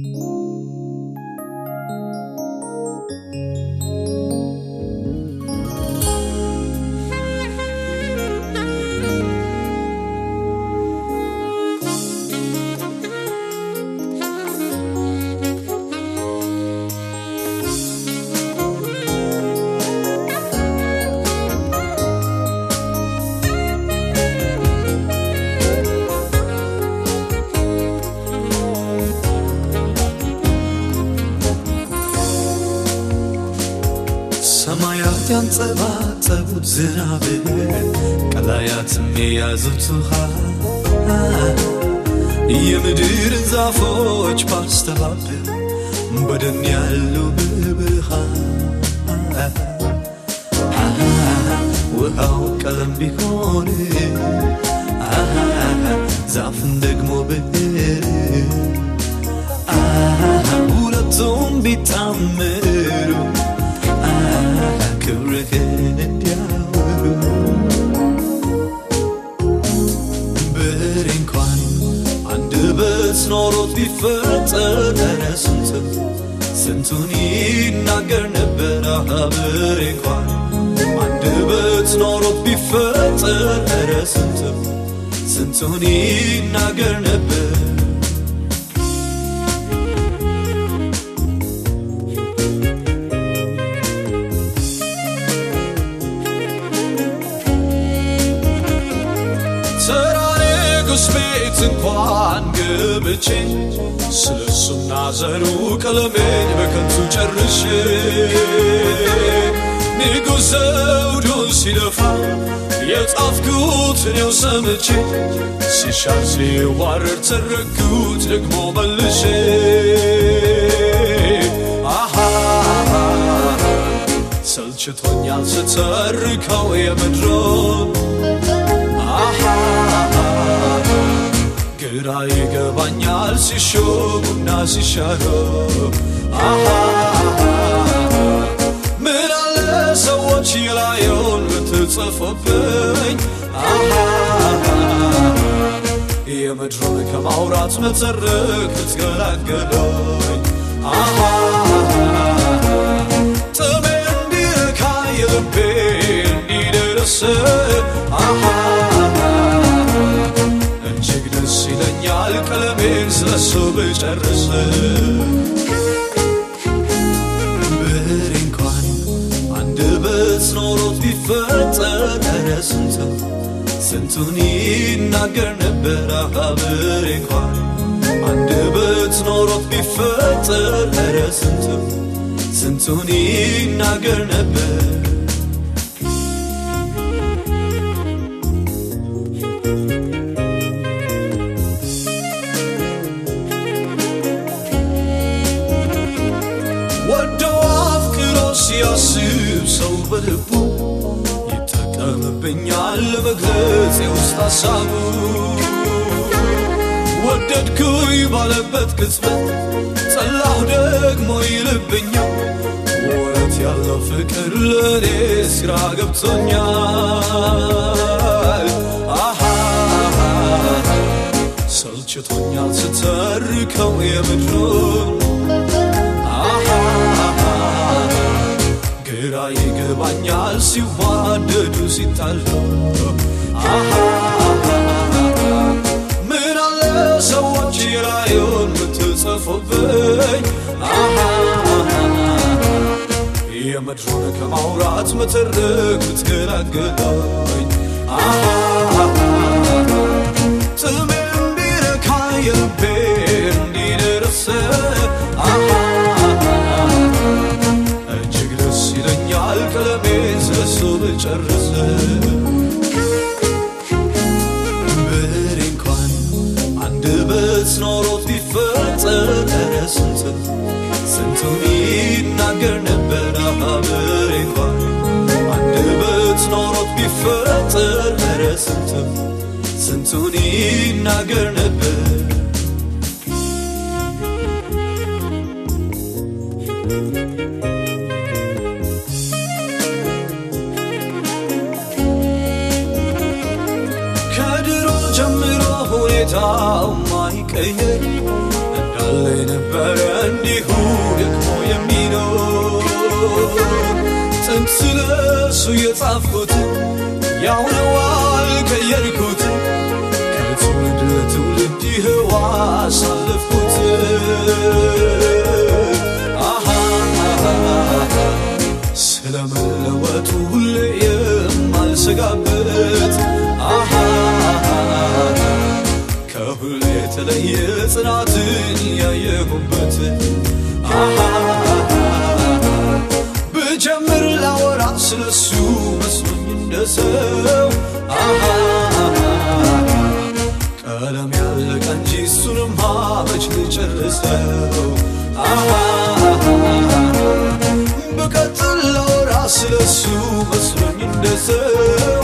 Música ሰማያት ያንጸባጸቡት ዝናብ ቀላያትም የያዙት ውሃ የምድርን ዛፎች ባስተባበር በደን ያሉ ብብርሃን ውሃው ቀለም ቢሆን ዛፍን ደግሞ ብዕር ሁለቱም ቢጣምሩ ብዕር እንኳን አንደበት ኖሮት ቢፈጠር ኧረ ስንቱ ስንቱን ይናገር ነበር። ብዕር እንኳን አንደበት ኖሮት ቢፈጠር ስንቱ ስንቱን ይናገር ነበር። ቤት እንኳን ገብቼ ስለሱና ዘሩ ቀለሜን በከንቱ ጨርሼ ንጉሥ ዘውዱን ሲደፋ የጻፍኩት እኔው ሰምቼ ሲሻር ሲዋረድ ተረኩት ደግሞ መልሼ ሰልችቶኛል ስተርከው የምድሮን ግራ ይገባኛል ሲሾሙና ሲሻሩ ምን አለ ሰዎች የላየውን ብትጽፉብኝ የምድሩን ከማውራት መተረክ ብትገላገሉኝ ስለሱ ብጨርስ ብዕር እንኳን አንደበት ኖሮት ቢፈጠር ኧረ ስንቱ ስንቱን ይናገር ነበር። ብዕር እንኳን አንደበት ኖሮት ቢፈጠር ኧረ ስንቱ ስንቱን ይናገር ነበር። ወዶ ሰው በልቡ ይጠቀምብኛል ለመግለጽ የውስጥ ሀሳቡ። ወደድኩኝ ባለበት ቅጽበት ጠላሁ ደግሞ ይልብኛል። ወረት ያለው ፍቅር ለእኔ ስራ ገብቶኛል። አሃ ሰልችቶኛል ስተርከው የምድሩን ግራ ይገባኛል ሲዋደዱ ሲጣሉ ምን አለ ሰዎች የላዩን ብትጽፉብኝ አሃ የምድሩን ከማውራት መተረክ ብትገላገሉኝ ቀለሜን ስለሱ ብጨርስ ብዕር እንኳን አንደበት ኖሮት ቢፈጠር ኧረ ስንቱ ስንቱን ይናገር ነበር። ብዕር እንኳን አንደበት ኖሮት ቢፈጠር ኧረ ስንቱ ስንቱን ይናገር ነበር። ሁኔታው ማይቀየር እንዳለ የነበረ እንዲሁ ደግሞ የሚኖር ጥንት ስለሱ የጻፍኩት ያው ነው የተለየ ጽናትን ያየሁበት ብጀምር ላወራ ስለሱ መስሎኝ እንደሰው ቀለም ያለቀ እንጂ እሱንማ መች ልጨርሰው ብቀጥል ላወራ ስለሱ መስሎኝ እንደሰው